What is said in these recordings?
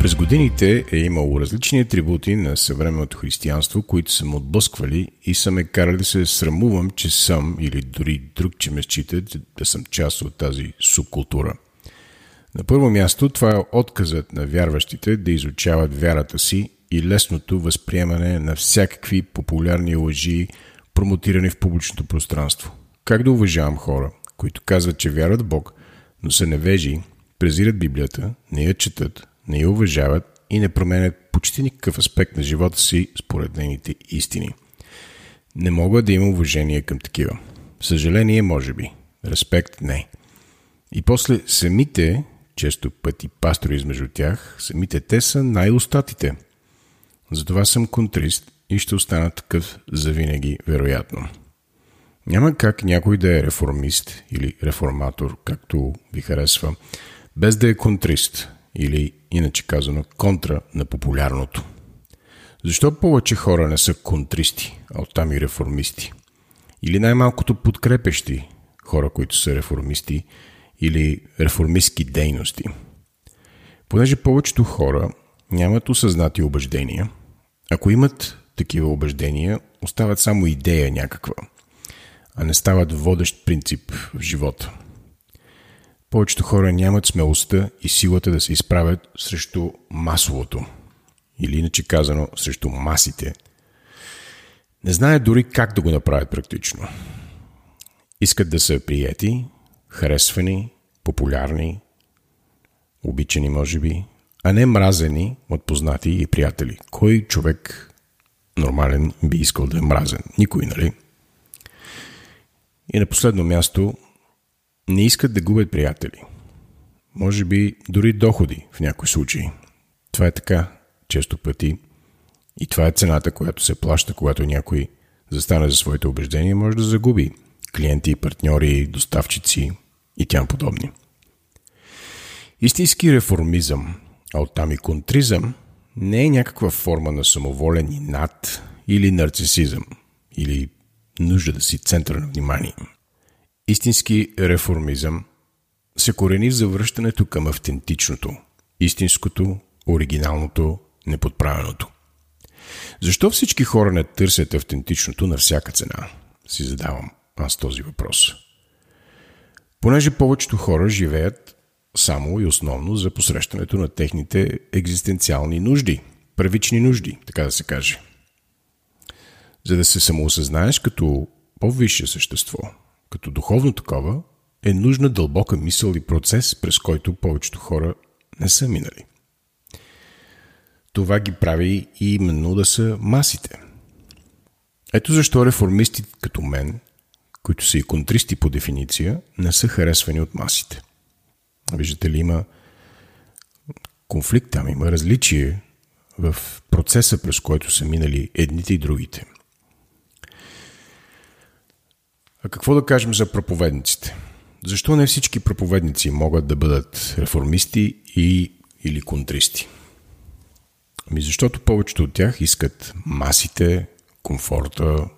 През годините е имало различни атрибути на съвременното християнство, които са ме отблъсквали и са ме карали се срамувам, че съм или дори друг, че ме считат да съм част от тази субкултура. На първо място това е отказът на вярващите да изучават вярата си и лесното възприемане на всякакви популярни лъжи, промотирани в публичното пространство. Как да уважавам хора, които казват, че вярват в Бог, но са невежи, презират Библията, не я четат, не я уважават и не променят почти никакъв аспект на живота си според нейните истини. Не мога да има уважение към такива. Съжаление, може би. Респект, не. И после самите, често пъти пастори измежду тях, самите те са най-устатите. Затова съм контрист и ще остана такъв завинаги, вероятно. Няма как някой да е реформист или реформатор, както ви харесва, без да е контрист или иначе казано контра на популярното. Защо повече хора не са контристи, а оттам и реформисти? Или най-малкото подкрепещи хора, които са реформисти или реформистски дейности? Понеже повечето хора нямат осъзнати убеждения, ако имат такива убеждения, остават само идея някаква, а не стават водещ принцип в живота – повечето хора нямат смелостта и силата да се изправят срещу масовото. Или иначе казано, срещу масите. Не знаят дори как да го направят практично. Искат да са приети, харесвани, популярни, обичани може би, а не мразени от познати и приятели. Кой човек нормален би искал да е мразен? Никой, нали? И на последно място не искат да губят приятели. Може би дори доходи в някои случаи. Това е така често пъти. И това е цената, която се плаща, когато някой застане за своите убеждения, може да загуби клиенти, партньори, доставчици и тям подобни. Истински реформизъм, а оттам и контризъм, не е някаква форма на самоволен и над или нарцисизъм, или нужда да си център на внимание – Истински реформизъм се корени в завръщането към автентичното, истинското, оригиналното, неподправеното. Защо всички хора не търсят автентичното на всяка цена? Си задавам аз този въпрос. Понеже повечето хора живеят само и основно за посрещането на техните екзистенциални нужди, първични нужди, така да се каже. За да се самоосъзнаеш като по-висше същество, като духовно такова, е нужна дълбока мисъл и процес, през който повечето хора не са минали. Това ги прави и именно да са масите. Ето защо реформисти като мен, които са и контристи по дефиниция, не са харесвани от масите. Виждате ли, има конфликт там, има различие в процеса, през който са минали едните и другите – а какво да кажем за проповедниците? Защо не всички проповедници могат да бъдат реформисти и или контристи? Ами защото повечето от тях искат масите, комфорта.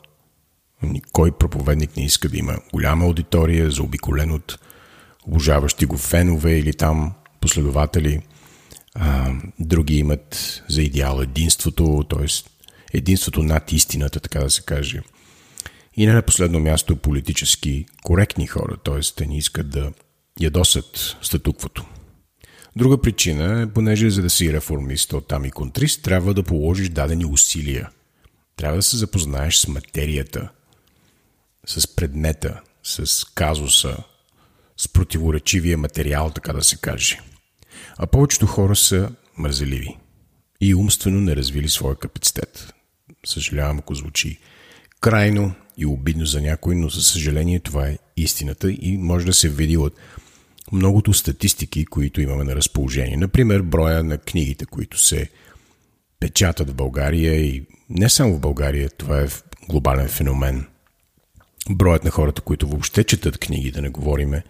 Никой проповедник не иска да има голяма аудитория, заобиколен от обожаващи го фенове или там последователи. А, други имат за идеал единството, т.е. единството над истината, така да се каже – и не на последно място политически коректни хора, т.е. те не искат да ядосат статуквото. Друга причина е, понеже за да си реформист, там и контрист, трябва да положиш дадени усилия. Трябва да се запознаеш с материята, с предмета, с казуса, с противоречивия материал, така да се каже. А повечето хора са мързеливи и умствено не развили своя капацитет. Съжалявам, ако звучи крайно и обидно за някой, но за съжаление това е истината и може да се види от многото статистики, които имаме на разположение. Например, броя на книгите, които се печатат в България и не само в България, това е глобален феномен. Броят на хората, които въобще четат книги, да не говориме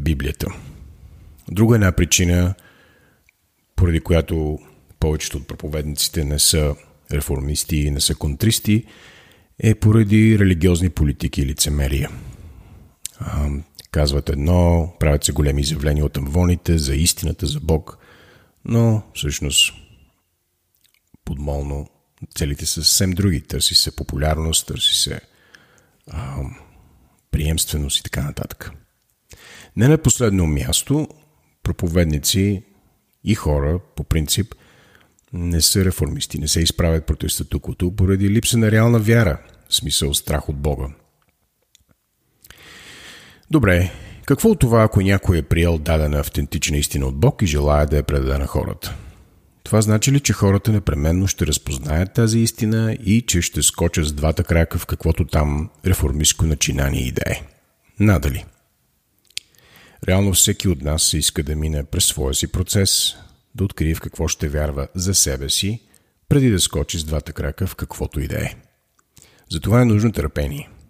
Библията. Друга една причина, поради която повечето от проповедниците не са реформисти и не са контристи, е поради религиозни политики и лицемерия. Казват едно, правят се големи изявления от амвоните за истината, за Бог, но всъщност подмолно целите са съвсем други. Търси се популярност, търси се а, приемственост и така нататък. Не на последно място, проповедници и хора, по принцип, не са реформисти, не се изправят против статуквото поради липса на реална вяра, в смисъл страх от Бога. Добре, какво от това, ако някой е приел дадена автентична истина от Бог и желая да я предаде на хората? Това значи ли, че хората непременно ще разпознаят тази истина и че ще скочат с двата крака в каквото там реформистско начинание идея? Надали. Реално всеки от нас иска да мине през своя си процес, да открие в какво ще вярва за себе си, преди да скочи с двата крака в каквото идея. Затова е нужно търпение –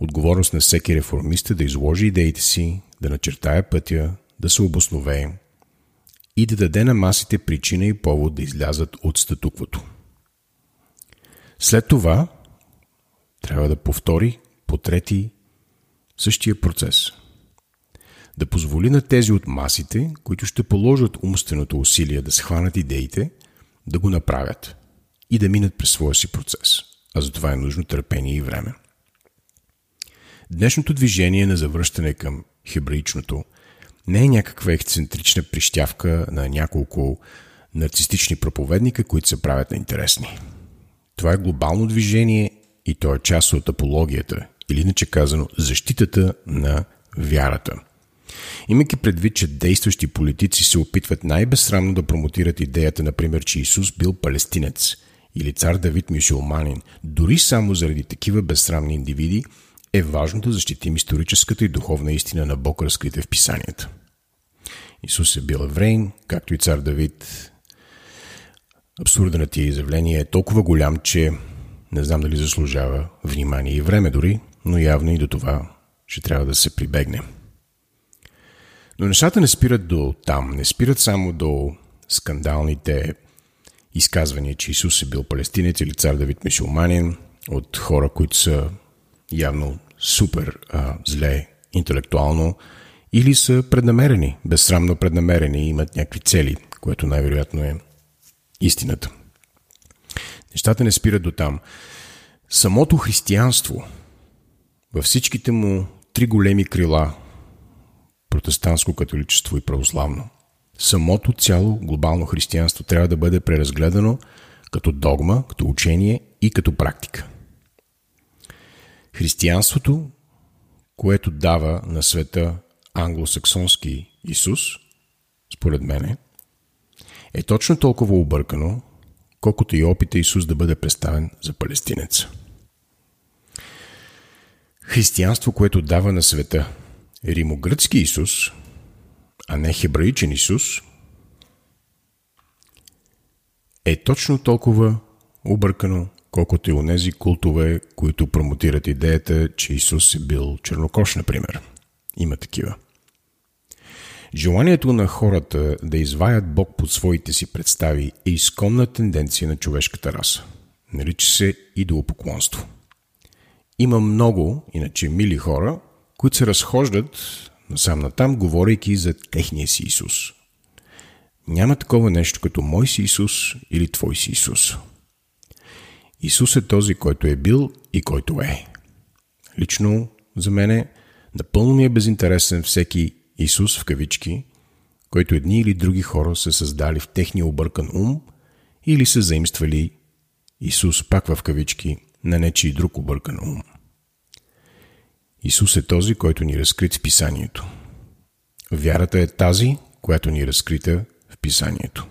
Отговорност на всеки реформист е да изложи идеите си, да начертая пътя, да се обоснове и да даде на масите причина и повод да излязат от статуквото. След това трябва да повтори по трети същия процес. Да позволи на тези от масите, които ще положат умственото усилие да схванат идеите, да го направят и да минат през своя си процес. А за това е нужно търпение и време. Днешното движение на завръщане към хебраичното не е някаква ексцентрична прищявка на няколко нарцистични проповедника, които се правят на интересни. Това е глобално движение и то е част от апологията, или иначе казано защитата на вярата. Имайки предвид, че действащи политици се опитват най-безсрамно да промотират идеята, например, че Исус бил палестинец или цар Давид мюсюлманин, дори само заради такива безсрамни индивиди – е важно да защитим историческата и духовна истина на Бог, разкрита в писанията. Исус е бил еврейн, както и цар Давид. Абсурда на тия изявления е толкова голям, че не знам дали заслужава внимание и време дори, но явно и до това ще трябва да се прибегне. Но нещата не спират до там, не спират само до скандалните изказвания, че Исус е бил палестинец или цар Давид мисулманин от хора, които са явно супер а, зле интелектуално, или са преднамерени, безсрамно преднамерени и имат някакви цели, което най-вероятно е истината. Нещата не спират до там. Самото християнство, във всичките му три големи крила, протестантско католичество и православно, самото цяло глобално християнство трябва да бъде преразгледано като догма, като учение и като практика – Християнството, което дава на света англосаксонски Исус, според мене, е точно толкова объркано, колкото и опита Исус да бъде представен за палестинец. Християнство, което дава на света римогръцки Исус, а не хебраичен Исус, е точно толкова объркано, колкото и онези култове, които промотират идеята, че Исус е бил чернокош, например. Има такива. Желанието на хората да изваят Бог под своите си представи е изконна тенденция на човешката раса. Нарича се идолопоклонство. Има много, иначе мили хора, които се разхождат насам натам, говорейки за техния си Исус. Няма такова нещо като мой си Исус или твой си Исус. Исус е този, който е бил и който е. Лично за мене напълно ми е безинтересен всеки Исус в кавички, който едни или други хора са създали в техния объркан ум или са заимствали Исус пак в кавички на нечи друг объркан ум. Исус е този, който ни разкрит в писанието. Вярата е тази, която ни разкрита в писанието.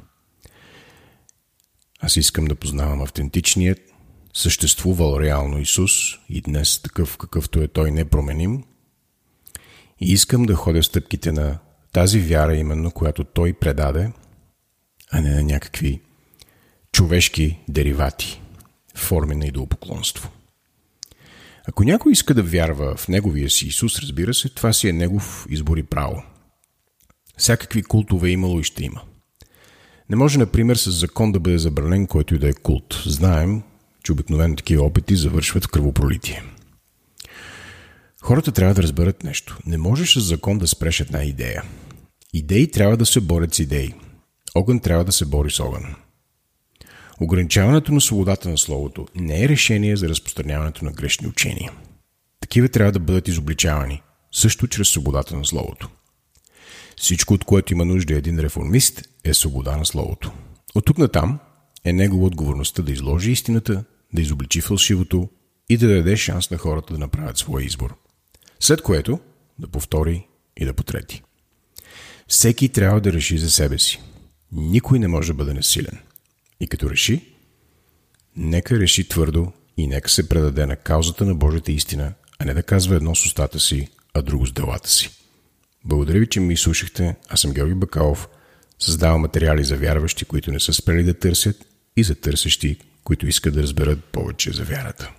Аз искам да познавам автентичният, съществувал реално Исус и днес такъв какъвто е Той непроменим. И искам да ходя стъпките на тази вяра именно, която Той предаде, а не на някакви човешки деривати, форми на идолопоклонство. Ако някой иска да вярва в неговия си Исус, разбира се, това си е негов избор и право. Всякакви култове е имало и ще има. Не може, например, с закон да бъде забранен който и да е култ. Знаем, че обикновено такива опити завършват в кръвопролитие. Хората трябва да разберат нещо. Не можеш с закон да спреш една идея. Идеи трябва да се борят с идеи. Огън трябва да се бори с огън. Ограничаването на свободата на словото не е решение за разпространяването на грешни учения. Такива трябва да бъдат изобличавани, също чрез свободата на словото. Всичко, от което има нужда един реформист, е свобода на словото. От тук на там е негова отговорността да изложи истината, да изобличи фалшивото и да даде шанс на хората да направят своя избор. След което да повтори и да потрети. Всеки трябва да реши за себе си. Никой не може да бъде насилен. И като реши, нека реши твърдо и нека се предаде на каузата на Божията истина, а не да казва едно с устата си, а друго с делата си. Благодаря ви, че ми слушахте. Аз съм Георги Бакалов. Създавам материали за вярващи, които не са спрели да търсят и за търсещи, които искат да разберат повече за вярата.